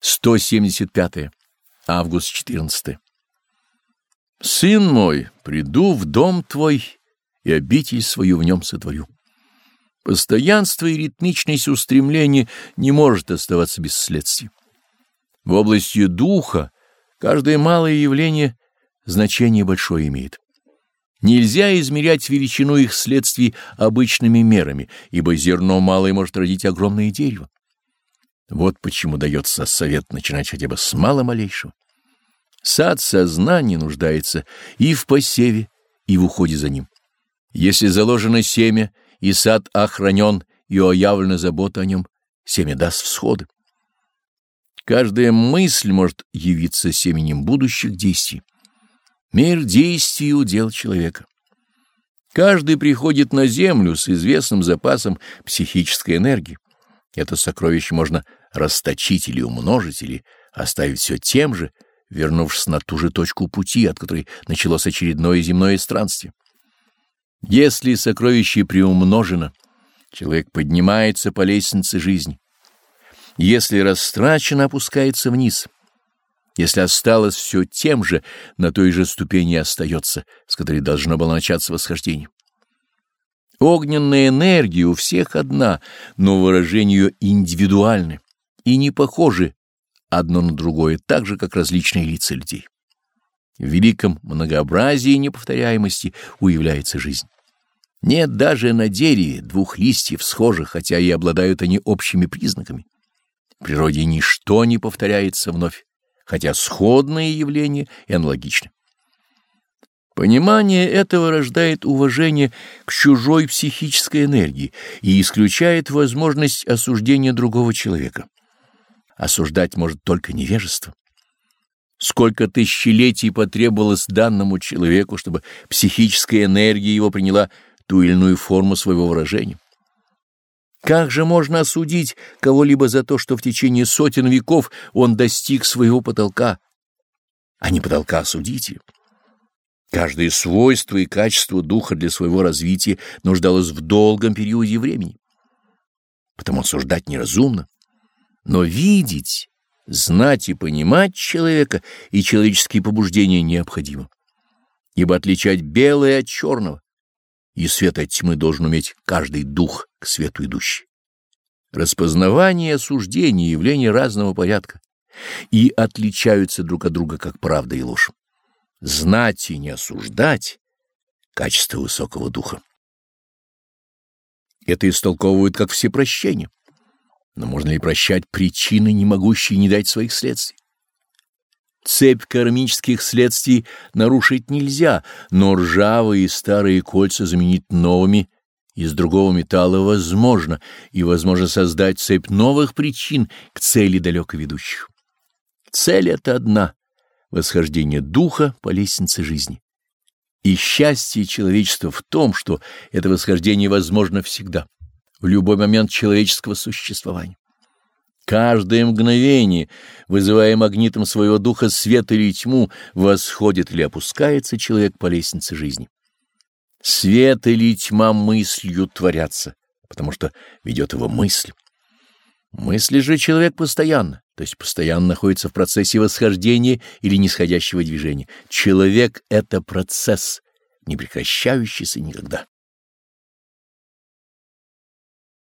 175. Август 14. Сын мой, приду в дом твой и обитель свою в нем сотворю. Постоянство и ритмичность устремления не может оставаться без следствий. В области духа каждое малое явление значение большое имеет. Нельзя измерять величину их следствий обычными мерами, ибо зерно малое может родить огромное дерево. Вот почему дается совет начинать хотя бы с мало-малейшего. Сад сознания нуждается и в посеве, и в уходе за ним. Если заложено семя, и сад охранен, и оявлена забота о нем, семя даст всходы. Каждая мысль может явиться семенем будущих действий. Мир действий — удел человека. Каждый приходит на землю с известным запасом психической энергии. Это сокровище можно расточить или умножить, или оставить все тем же, вернувшись на ту же точку пути, от которой началось очередное земное странствие. Если сокровище приумножено, человек поднимается по лестнице жизни. Если растрачено, опускается вниз. Если осталось все тем же, на той же ступени остается, с которой должно было начаться восхождение. Огненная энергия у всех одна, но выражение ее индивидуальны и не похожи одно на другое, так же, как различные лица людей. В великом многообразии и неповторяемости уявляется жизнь. Нет даже на дереве двух листьев схожих, хотя и обладают они общими признаками. В природе ничто не повторяется вновь, хотя сходные явления и аналогичны. Понимание этого рождает уважение к чужой психической энергии и исключает возможность осуждения другого человека. Осуждать может только невежество. Сколько тысячелетий потребовалось данному человеку, чтобы психическая энергия его приняла ту или иную форму своего выражения. Как же можно осудить кого-либо за то, что в течение сотен веков он достиг своего потолка, а не потолка осудителя? Каждое свойство и качество духа для своего развития нуждалось в долгом периоде времени. Потому осуждать неразумно. Но видеть, знать и понимать человека и человеческие побуждения необходимо. Ибо отличать белое от черного и свет от тьмы должен уметь каждый дух к свету идущий. Распознавание и осуждение — явления разного порядка и отличаются друг от друга как правда и ложь. Знать и не осуждать — качество высокого духа. Это истолковывают как всепрощение. Но можно ли прощать причины, не могущие не дать своих следствий? Цепь кармических следствий нарушить нельзя, но ржавые старые кольца заменить новыми из другого металла возможно, и возможно создать цепь новых причин к цели далеко ведущих. Цель — это одна — восхождение духа по лестнице жизни. И счастье человечества в том, что это восхождение возможно всегда в любой момент человеческого существования. Каждое мгновение, вызывая магнитом своего духа свет или тьму, восходит или опускается человек по лестнице жизни. Свет или тьма мыслью творятся, потому что ведет его мысль. Мысли же человек постоянно, то есть постоянно находится в процессе восхождения или нисходящего движения. Человек — это процесс, не прекращающийся никогда.